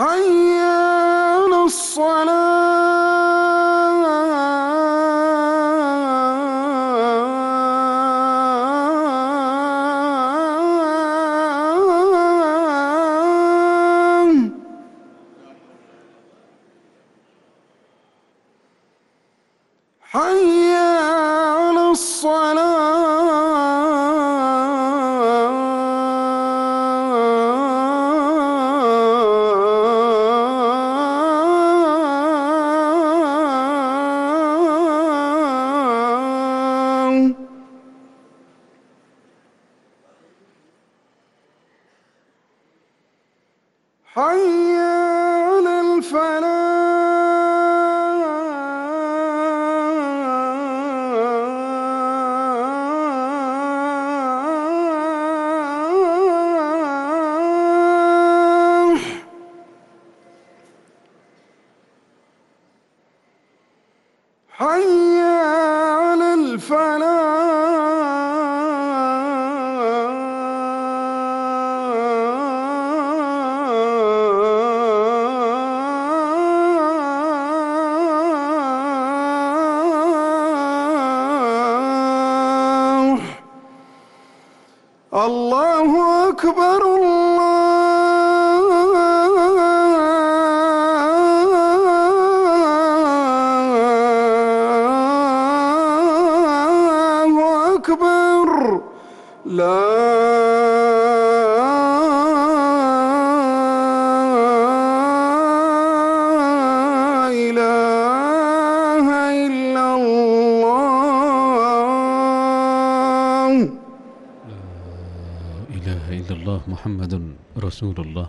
حي حي الله أكبر الله أكبر لا اللہ محمد رسول اللہ